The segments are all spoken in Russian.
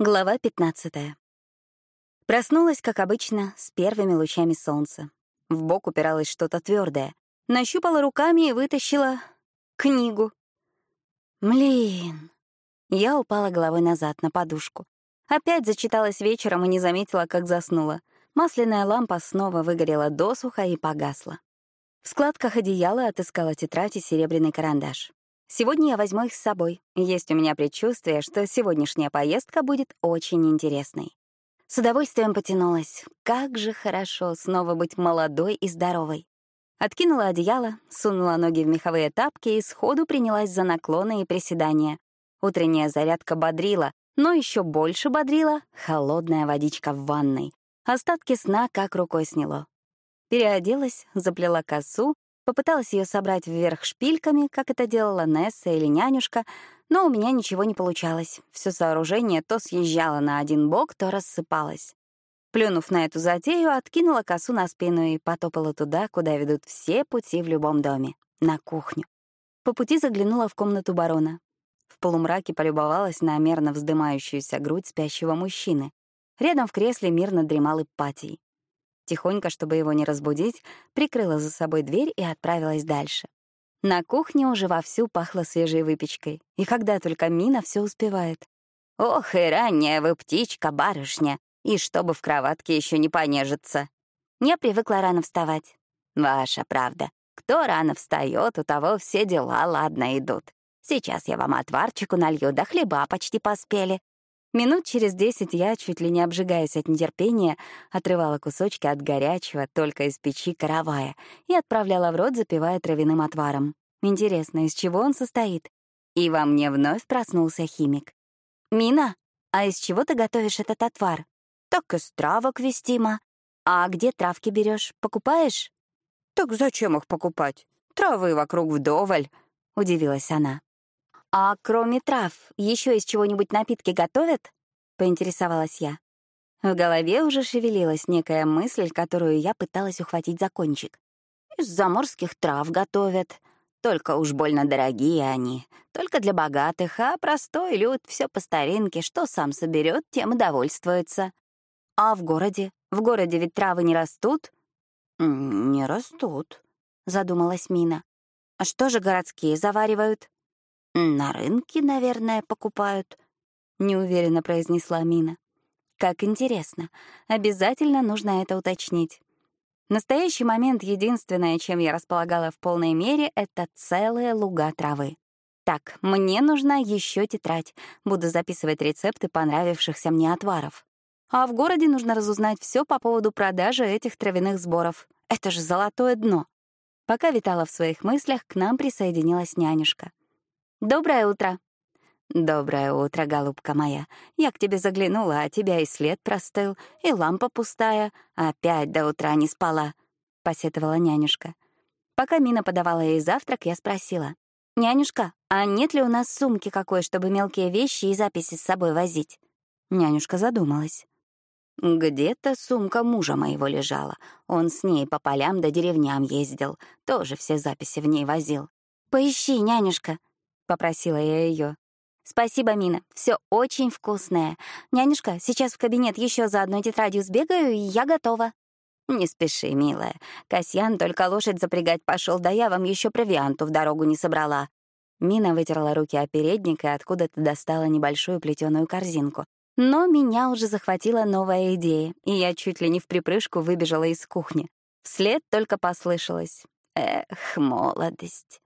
Глава 15. Проснулась, как обычно, с первыми лучами солнца. В бок упиралось что-то твердое. Нащупала руками и вытащила книгу. Млин. Я упала головой назад на подушку. Опять зачиталась вечером и не заметила, как заснула. Масляная лампа снова выгорела досуха и погасла. В складках одеяла отыскала тетрадь и серебряный карандаш. Сегодня я возьму их с собой. Есть у меня предчувствие, что сегодняшняя поездка будет очень интересной. С удовольствием потянулась. Как же хорошо снова быть молодой и здоровой. Откинула одеяло, сунула ноги в меховые тапки и сходу принялась за наклоны и приседания. Утренняя зарядка бодрила, но еще больше бодрила холодная водичка в ванной. Остатки сна как рукой сняло. Переоделась, заплела косу Попыталась ее собрать вверх шпильками, как это делала Несса или нянюшка, но у меня ничего не получалось. Все сооружение то съезжало на один бок, то рассыпалось. Плюнув на эту затею, откинула косу на спину и потопала туда, куда ведут все пути в любом доме — на кухню. По пути заглянула в комнату барона. В полумраке полюбовалась на мерно вздымающуюся грудь спящего мужчины. Рядом в кресле мирно дремал Ипатий. Тихонько, чтобы его не разбудить, прикрыла за собой дверь и отправилась дальше. На кухне уже вовсю пахло свежей выпечкой, и когда только Мина все успевает. «Ох, и ранняя вы птичка, барышня, и чтобы в кроватке еще не понежиться». Я привыкла рано вставать. «Ваша правда. Кто рано встает, у того все дела ладно идут. Сейчас я вам отварчику налью, да хлеба почти поспели. Минут через десять я, чуть ли не обжигаясь от нетерпения, отрывала кусочки от горячего, только из печи каравая, и отправляла в рот, запивая травяным отваром. Интересно, из чего он состоит? И во мне вновь проснулся химик. «Мина, а из чего ты готовишь этот отвар?» «Так из травок вестимо. А где травки берешь? Покупаешь?» «Так зачем их покупать? Травы вокруг вдоволь», — удивилась она. «А кроме трав, еще из чего-нибудь напитки готовят?» — поинтересовалась я. В голове уже шевелилась некая мысль, которую я пыталась ухватить за кончик. «Из заморских трав готовят. Только уж больно дорогие они. Только для богатых, а простой люд все по старинке, что сам соберет, тем и довольствуется. А в городе? В городе ведь травы не растут?» «Не растут», — задумалась Мина. «А что же городские заваривают?» «На рынке, наверное, покупают», — неуверенно произнесла Мина. «Как интересно. Обязательно нужно это уточнить». В настоящий момент единственное, чем я располагала в полной мере, — это целые луга травы. Так, мне нужна еще тетрадь. Буду записывать рецепты понравившихся мне отваров. А в городе нужно разузнать все по поводу продажи этих травяных сборов. Это же золотое дно. Пока витала в своих мыслях, к нам присоединилась нянюшка. «Доброе утро». «Доброе утро, голубка моя. Я к тебе заглянула, а тебя и след простыл, и лампа пустая. Опять до утра не спала», — посетовала нянюшка. Пока Мина подавала ей завтрак, я спросила. «Нянюшка, а нет ли у нас сумки какой, чтобы мелкие вещи и записи с собой возить?» Нянюшка задумалась. «Где-то сумка мужа моего лежала. Он с ней по полям да деревням ездил. Тоже все записи в ней возил. Поищи, нянюшка», — попросила я ее. «Спасибо, Мина. Все очень вкусное. Нянюшка, сейчас в кабинет еще за одной тетрадью сбегаю, и я готова». «Не спеши, милая. Касьян только лошадь запрягать пошел, да я вам еще провианту в дорогу не собрала». Мина вытерла руки о передник и откуда-то достала небольшую плетеную корзинку. Но меня уже захватила новая идея, и я чуть ли не в припрыжку выбежала из кухни. Вслед только послышалось. «Эх, молодость».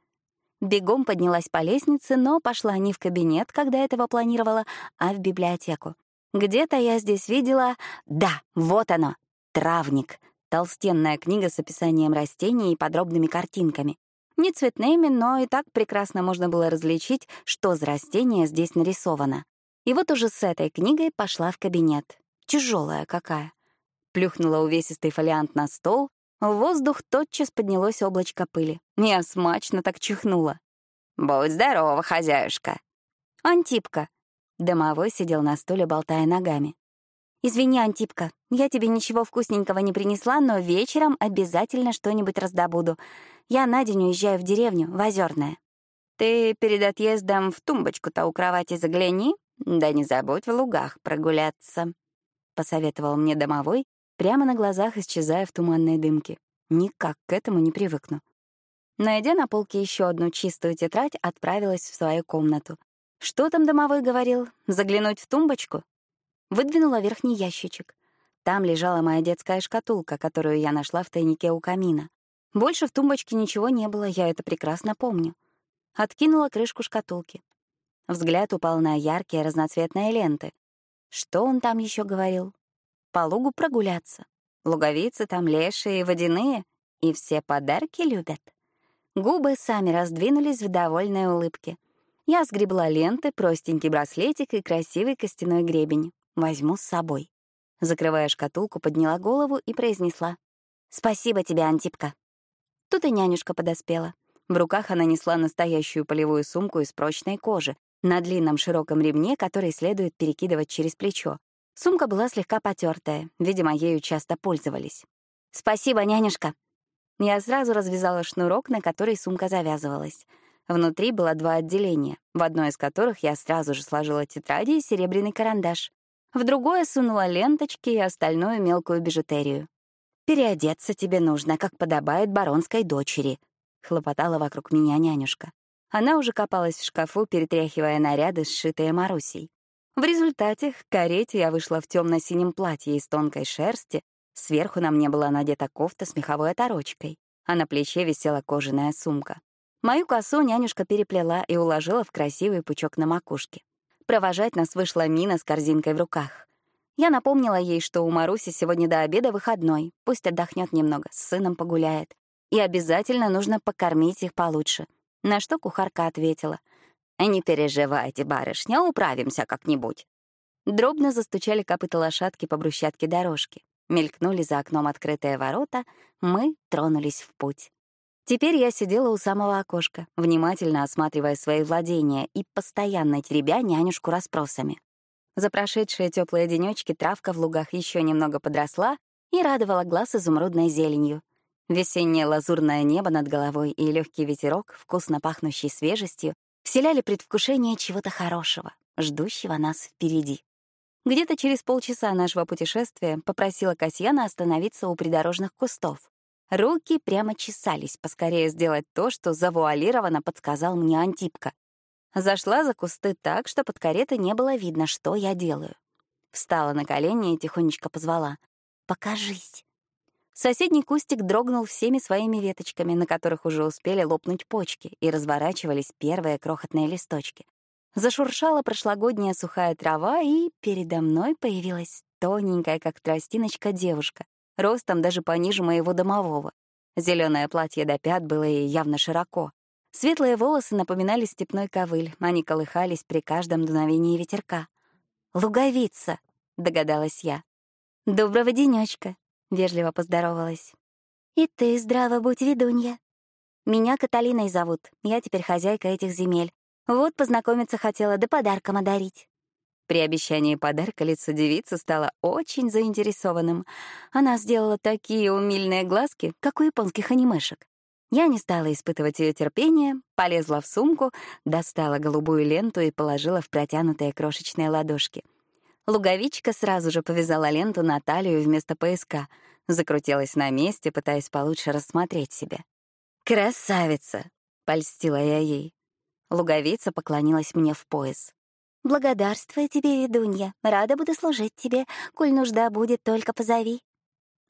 Бегом поднялась по лестнице, но пошла не в кабинет, когда этого планировала, а в библиотеку. Где-то я здесь видела... Да, вот оно, «Травник». Толстенная книга с описанием растений и подробными картинками. Не цветными, но и так прекрасно можно было различить, что за растение здесь нарисовано. И вот уже с этой книгой пошла в кабинет. Тяжелая какая. Плюхнула увесистый фолиант на стол, в воздух тотчас поднялось облачко пыли. Я смачно так чихнула. «Будь здорова, хозяюшка!» «Антипка!» Домовой сидел на стуле, болтая ногами. «Извини, Антипка, я тебе ничего вкусненького не принесла, но вечером обязательно что-нибудь раздобуду. Я на день уезжаю в деревню, в Озерное. Ты перед отъездом в тумбочку-то у кровати загляни, Да не забудь в лугах прогуляться», — посоветовал мне домовой, прямо на глазах исчезая в туманной дымке. Никак к этому не привыкну. Найдя на полке еще одну чистую тетрадь, отправилась в свою комнату. Что там домовой говорил? Заглянуть в тумбочку? Выдвинула верхний ящичек. Там лежала моя детская шкатулка, которую я нашла в тайнике у камина. Больше в тумбочке ничего не было, я это прекрасно помню. Откинула крышку шкатулки. Взгляд упал на яркие разноцветные ленты. Что он там еще говорил? По лугу прогуляться. Луговицы там лешие и водяные, и все подарки любят. Губы сами раздвинулись в довольной улыбке. Я сгребла ленты, простенький браслетик и красивый костяной гребень. Возьму с собой. Закрывая шкатулку, подняла голову и произнесла. «Спасибо тебе, Антипка». Тут и нянюшка подоспела. В руках она несла настоящую полевую сумку из прочной кожи, на длинном широком ремне, который следует перекидывать через плечо. Сумка была слегка потертая, видимо, ею часто пользовались. «Спасибо, нянюшка». Я сразу развязала шнурок, на который сумка завязывалась. Внутри было два отделения, в одно из которых я сразу же сложила тетради и серебряный карандаш. В другое сунула ленточки и остальную мелкую бижутерию. «Переодеться тебе нужно, как подобает баронской дочери», — хлопотала вокруг меня нянюшка. Она уже копалась в шкафу, перетряхивая наряды, сшитые Марусей. В результате к карете я вышла в темно-синем платье из тонкой шерсти, сверху на мне была надета кофта с меховой оторочкой, а на плече висела кожаная сумка. Мою косу нянюшка переплела и уложила в красивый пучок на макушке. Провожать нас вышла Мина с корзинкой в руках. Я напомнила ей, что у Маруси сегодня до обеда выходной, пусть отдохнет немного, с сыном погуляет. И обязательно нужно покормить их получше — на что кухарка ответила. «Не переживайте, барышня, управимся как-нибудь». Дробно застучали копыта лошадки по брусчатке дорожки. Мелькнули за окном открытые ворота, мы тронулись в путь. Теперь я сидела у самого окошка, внимательно осматривая свои владения и постоянно теребя нянюшку расспросами. За прошедшие теплые денечки травка в лугах еще немного подросла и радовала глаз изумрудной зеленью. Весеннее лазурное небо над головой и легкий ветерок, вкусно пахнущий свежестью, вселяли предвкушение чего-то хорошего, ждущего нас впереди. Где-то через полчаса нашего путешествия попросила Касьяна остановиться у придорожных кустов. Руки прямо чесались поскорее сделать то, что завуалированно подсказал мне Антипка. Зашла за кусты так, что под каретой не было видно, что я делаю. Встала на колени и тихонечко позвала. «Покажись». Соседний кустик дрогнул всеми своими веточками, на которых уже успели лопнуть почки, и разворачивались первые крохотные листочки. Зашуршала прошлогодняя сухая трава, и передо мной появилась тоненькая, как тростиночка, девушка, ростом даже пониже моего домового. Зеленое платье до пят было ей явно широко. Светлые волосы напоминали степной ковыль, они колыхались при каждом дуновении ветерка. «Луговица», — догадалась я. «Доброго денечка», — вежливо поздоровалась. «И ты здраво будь, ведунья. Меня Каталиной зовут, я теперь хозяйка этих земель. Вот познакомиться хотела, да подарком одарить». При обещании подарка лицо девицы стало очень заинтересованным. Она сделала такие умильные глазки, как у японских анимешек. Я не стала испытывать ее терпение, полезла в сумку, достала голубую ленту и положила в протянутые крошечные ладошки — Луговичка сразу же повязала ленту на талию вместо пояска, закрутилась на месте, пытаясь получше рассмотреть себя. «Красавица!» — польстила я ей. Луговица поклонилась мне в пояс. «Благодарствую тебе, ведунья. Рада буду служить тебе. Коль нужда будет, только позови».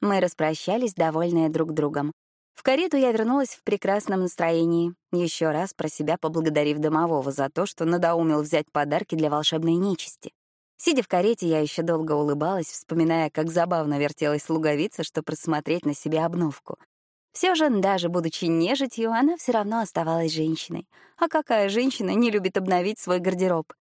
Мы распрощались, довольные друг другом. В карету я вернулась в прекрасном настроении, еще раз про себя поблагодарив домового за то, что надоумил взять подарки для волшебной нечисти. Сидя в карете, я еще долго улыбалась, вспоминая, как забавно вертелась луговица, чтобы просмотреть на себе обновку. Все же, даже будучи нежитью, она все равно оставалась женщиной. А какая женщина не любит обновить свой гардероб?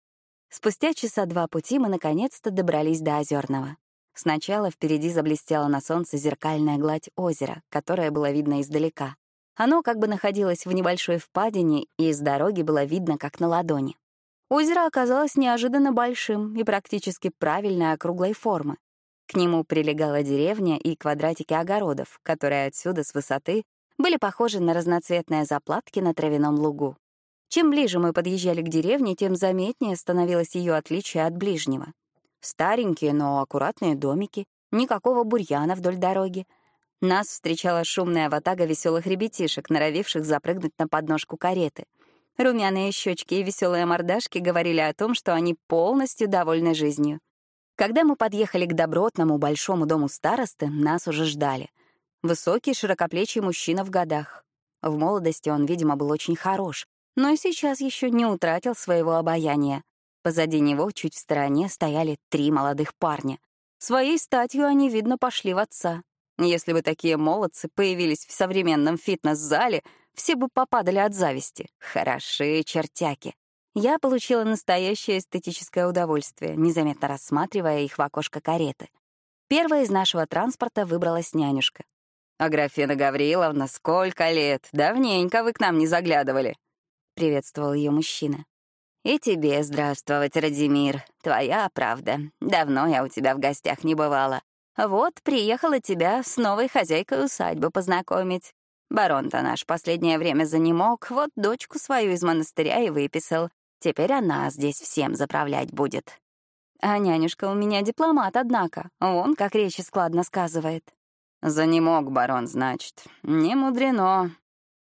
Спустя часа два пути мы наконец-то добрались до Озерного. Сначала впереди заблестела на солнце зеркальная гладь озера, которое было видно издалека. Оно как бы находилось в небольшой впадине, и из дороги было видно, как на ладони. Озеро оказалось неожиданно большим и практически правильной округлой формы. К нему прилегала деревня и квадратики огородов, которые отсюда с высоты были похожи на разноцветные заплатки на травяном лугу. Чем ближе мы подъезжали к деревне, тем заметнее становилось ее отличие от ближнего. Старенькие, но аккуратные домики, никакого бурьяна вдоль дороги. Нас встречала шумная ватага веселых ребятишек, норовивших запрыгнуть на подножку кареты. Румяные щечки и веселые мордашки говорили о том, что они полностью довольны жизнью. Когда мы подъехали к добротному большому дому старосты, нас уже ждали. Высокий, широкоплечий мужчина в годах. В молодости он, видимо, был очень хорош, но и сейчас еще не утратил своего обаяния. Позади него, чуть в стороне, стояли три молодых парня. Своей статью они, видно, пошли в отца. Если бы такие молодцы появились в современном фитнес-зале, все бы попадали от зависти. Хорошие чертяки. Я получила настоящее эстетическое удовольствие, незаметно рассматривая их в окошко кареты. Первая из нашего транспорта выбралась нянюшка. «Аграфена Гавриловна, сколько лет! Давненько вы к нам не заглядывали!» — приветствовал ее мужчина. «И тебе здравствовать, Радимир. Твоя правда. Давно я у тебя в гостях не бывала. Вот, приехала тебя с новой хозяйкой усадьбы познакомить. Барон-то наш последнее время занемог, вот дочку свою из монастыря и выписал. Теперь она здесь всем заправлять будет. А нянюшка у меня дипломат, однако. Он как речи складно сказывает. «Занемог, барон, значит. Не мудрено».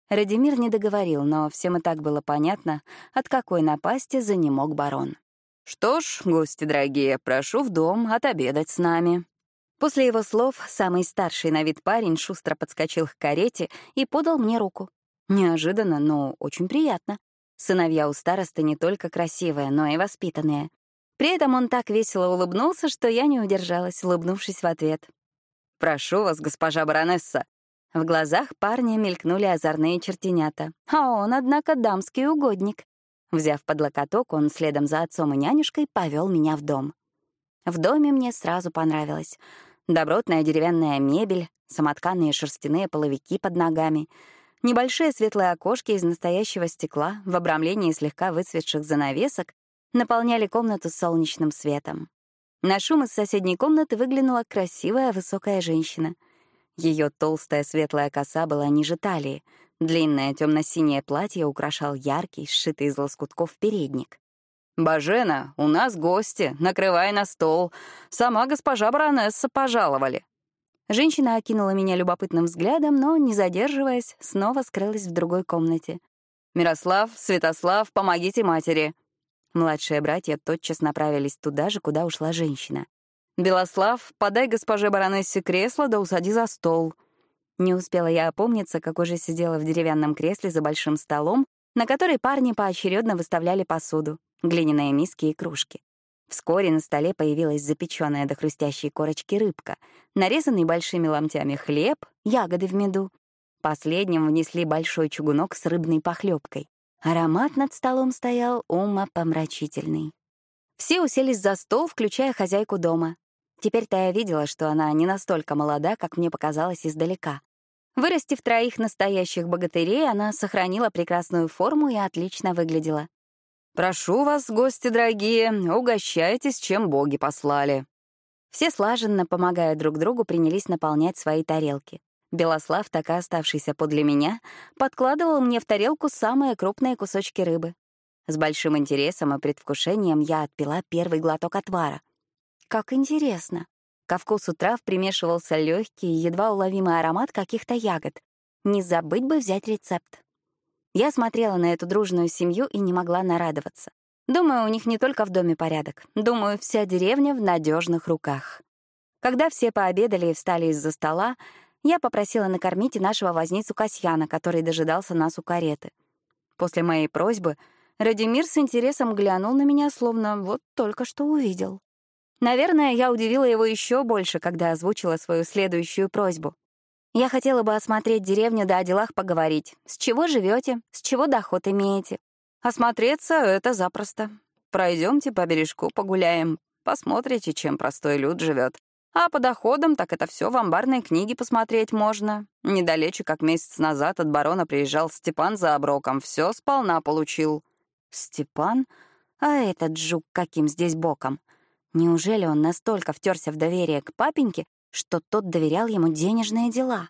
Радимир не договорил, но всем и так было понятно, от какой напасти занемог барон. «Что ж, гости дорогие, прошу в дом отобедать с нами». После его слов самый старший на вид парень шустро подскочил к карете и подал мне руку. Неожиданно, но очень приятно. Сыновья у старосты не только красивые, но и воспитанные. При этом он так весело улыбнулся, что я не удержалась, улыбнувшись в ответ. «Прошу вас, госпожа баронесса». В глазах парня мелькнули озорные чертенята. А он, однако, дамский угодник. Взяв под локоток, он следом за отцом и нянюшкой повел меня в дом. В доме мне сразу понравилось. Добротная деревянная мебель, самотканные шерстяные половики под ногами, небольшие светлые окошки из настоящего стекла в обрамлении слегка выцветших занавесок наполняли комнату солнечным светом. На шум из соседней комнаты выглянула красивая высокая женщина. Ее толстая светлая коса была ниже талии, длинное темно-синее платье украшал яркий, сшитый из лоскутков передник. «Бажена, у нас гости, накрывай на стол. Сама госпожа баронесса пожаловали». Женщина окинула меня любопытным взглядом, но, не задерживаясь, снова скрылась в другой комнате. «Мирослав, Святослав, помогите матери», Младшие братья тотчас направились туда же, куда ушла женщина. «Белослав, подай госпоже баронессе кресло да усади за стол». Не успела я опомниться, как уже сидела в деревянном кресле за большим столом, на который парни поочередно выставляли посуду, глиняные миски и кружки. Вскоре на столе появилась запеченная до хрустящей корочки рыбка, нарезанный большими ломтями хлеб, ягоды в меду. Последним внесли большой чугунок с рыбной похлебкой. Аромат над столом стоял умопомрачительный. Все уселись за стол, включая хозяйку дома. Теперь-то я видела, что она не настолько молода, как мне показалось издалека. Вырастив троих настоящих богатырей, она сохранила прекрасную форму и отлично выглядела. «Прошу вас, гости дорогие, угощайтесь, чем боги послали». Все слаженно, помогая друг другу, принялись наполнять свои тарелки. Белослав, так и оставшийся подле меня, подкладывал мне в тарелку самые крупные кусочки рыбы. С большим интересом и предвкушением я отпила первый глоток отвара. Как интересно. Ко вкусу трав примешивался легкий, едва уловимый аромат каких-то ягод. Не забыть бы взять рецепт. Я смотрела на эту дружную семью и не могла нарадоваться. Думаю, у них не только в доме порядок. Думаю, вся деревня в надежных руках. Когда все пообедали и встали из-за стола, я попросила накормить и нашего возницу Касьяна, который дожидался нас у кареты. После моей просьбы Радимир с интересом глянул на меня, словно вот только что увидел. Наверное, я удивила его еще больше, когда озвучила свою следующую просьбу. Я хотела бы осмотреть деревню да о делах поговорить. С чего живете, с чего доход имеете. Осмотреться — это запросто. Пройдемте по бережку погуляем, посмотрите, чем простой люд живет. А по доходам так это все в амбарной книге посмотреть можно. Недалече, как месяц назад от барона приезжал Степан за оброком, все сполна получил. Степан? А этот жук каким здесь боком? Неужели он настолько втерся в доверие к папеньке, что тот доверял ему денежные дела?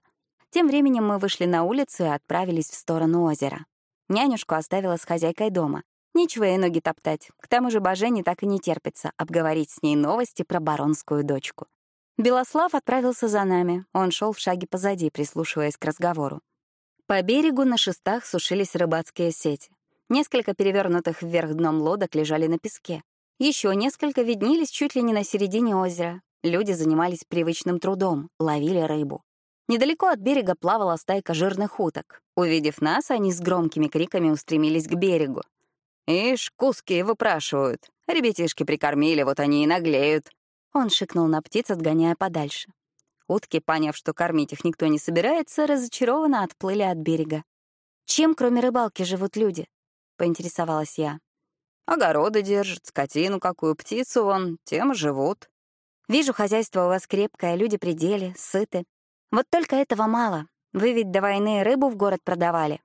Тем временем мы вышли на улицу и отправились в сторону озера. Нянюшку оставила с хозяйкой дома. Нечего ей ноги топтать. К тому же Божене так и не терпится обговорить с ней новости про баронскую дочку. Белослав отправился за нами. Он шел в шаге позади, прислушиваясь к разговору. По берегу на шестах сушились рыбацкие сети. Несколько перевернутых вверх дном лодок лежали на песке. Еще несколько виднелись чуть ли не на середине озера. Люди занимались привычным трудом, ловили рыбу. Недалеко от берега плавала стайка жирных уток. Увидев нас, они с громкими криками устремились к берегу. «Ишь, куски выпрашивают. Ребятишки прикормили, вот они и наглеют». Он шикнул на птиц, отгоняя подальше. Утки, поняв, что кормить их никто не собирается, разочарованно отплыли от берега. «Чем, кроме рыбалки, живут люди?» — поинтересовалась я. «Огороды держат, скотину какую, птицу вон, тем живут». «Вижу, хозяйство у вас крепкое, люди при деле, сыты. Вот только этого мало. Вы ведь до войны рыбу в город продавали.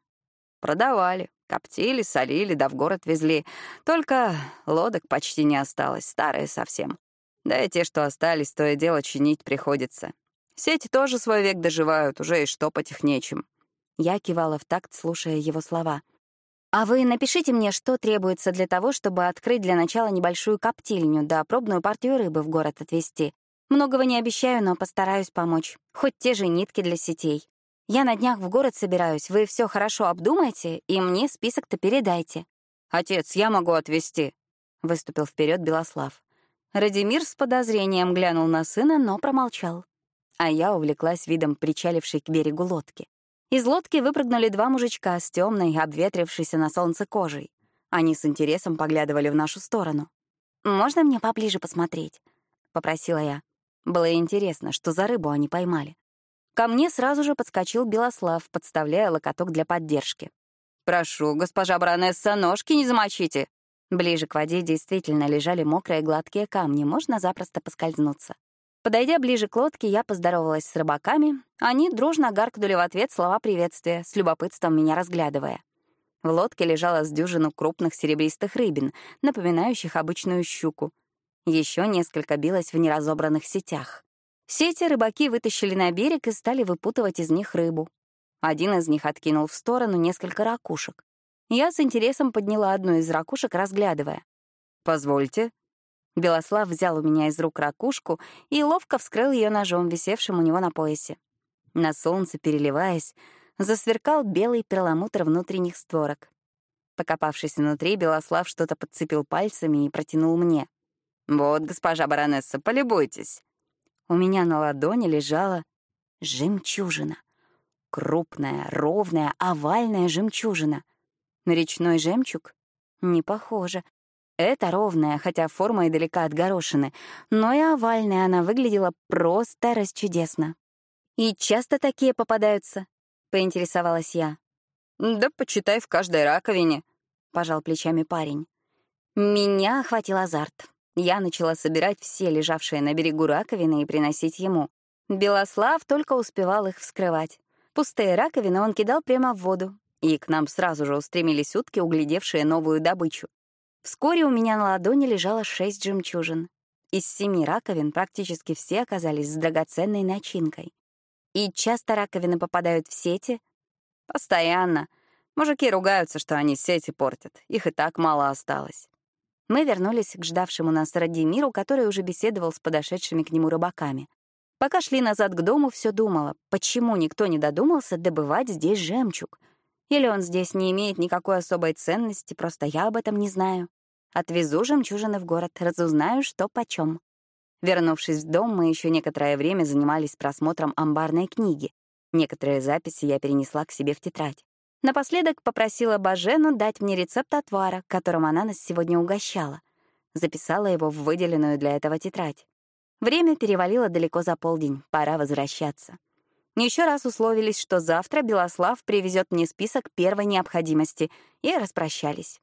Продавали. Коптили, солили, да в город везли. Только лодок почти не осталось, старые совсем. Да и те, что остались, то и дело чинить приходится. Сети тоже свой век доживают, уже и штопать их нечем. Я кивала в такт, слушая его слова. «А вы напишите мне, что требуется для того, чтобы открыть для начала небольшую коптильню, да пробную партию рыбы в город отвезти. Многого не обещаю, но постараюсь помочь. Хоть те же нитки для сетей. Я на днях в город собираюсь, вы все хорошо обдумайте и мне список-то передайте. Отец, я могу отвезти, выступил вперед Белослав. Радимир с подозрением глянул на сына, но промолчал. А я увлеклась видом причалившей к берегу лодки. Из лодки выпрыгнули два мужичка с темной, обветрившейся на солнце кожей. Они с интересом поглядывали в нашу сторону. «Можно мне поближе посмотреть?» — попросила я. Было интересно, что за рыбу они поймали. Ко мне сразу же подскочил Белослав, подставляя локоток для поддержки. «Прошу, госпожа баронесса, ножки не замочите!» Ближе к воде действительно лежали мокрые гладкие камни, можно запросто поскользнуться. Подойдя ближе к лодке, я поздоровалась с рыбаками. Они дружно гаркнули в ответ слова приветствия, с любопытством меня разглядывая. В лодке лежала с дюжину крупных серебристых рыбин, напоминающих обычную щуку. Еще несколько билось в неразобранных сетях. Сети рыбаки вытащили на берег и стали выпутывать из них рыбу. Один из них откинул в сторону несколько ракушек. Я с интересом подняла одну из ракушек, разглядывая. «Позвольте». Белослав взял у меня из рук ракушку и ловко вскрыл ее ножом, висевшим у него на поясе. На солнце, переливаясь, засверкал белый перламутр внутренних створок. Покопавшись внутри, Белослав что-то подцепил пальцами и протянул мне. «Вот, госпожа баронесса, полюбуйтесь». У меня на ладони лежала жемчужина. Крупная, ровная, овальная жемчужина. На речной жемчуг? Не похоже. Это ровная, хотя форма и далека от горошины, но и овальная она выглядела просто расчудесно. «И часто такие попадаются?» — поинтересовалась я. «Да почитай в каждой раковине», — пожал плечами парень. Меня охватил азарт. Я начала собирать все лежавшие на берегу раковины и приносить ему. Белослав только успевал их вскрывать. Пустые раковины он кидал прямо в воду, и к нам сразу же устремились утки, углядевшие новую добычу. Вскоре у меня на ладони лежало шесть жемчужин. Из семи раковин практически все оказались с драгоценной начинкой. И часто раковины попадают в сети? Постоянно. Мужики ругаются, что они сети портят. Их и так мало осталось. Мы вернулись к ждавшему нас Радимиру, который уже беседовал с подошедшими к нему рыбаками. Пока шли назад к дому, все думала, почему никто не додумался добывать здесь жемчуг. Или он здесь не имеет никакой особой ценности, просто я об этом не знаю. Отвезу жемчужины в город, разузнаю, что почем. Вернувшись в дом, мы еще некоторое время занимались просмотром амбарной книги. Некоторые записи я перенесла к себе в тетрадь. Напоследок попросила Бажену дать мне рецепт отвара, которым она нас сегодня угощала. Записала его в выделенную для этого тетрадь. Время перевалило далеко за полдень, пора возвращаться. Еще раз условились, что завтра Белослав привезет мне список первой необходимости, и распрощались.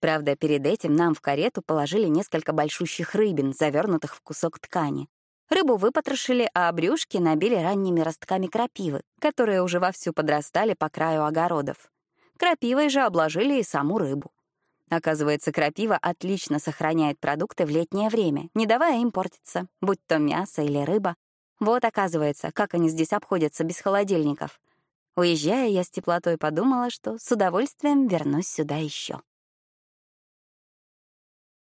Правда, перед этим нам в карету положили несколько большущих рыбин, завернутых в кусок ткани. Рыбу выпотрошили, а брюшки набили ранними ростками крапивы, которые уже вовсю подрастали по краю огородов. Крапивой же обложили и саму рыбу. Оказывается, крапива отлично сохраняет продукты в летнее время, не давая им портиться, будь то мясо или рыба. Вот, оказывается, как они здесь обходятся без холодильников. Уезжая, я с теплотой подумала, что с удовольствием вернусь сюда еще.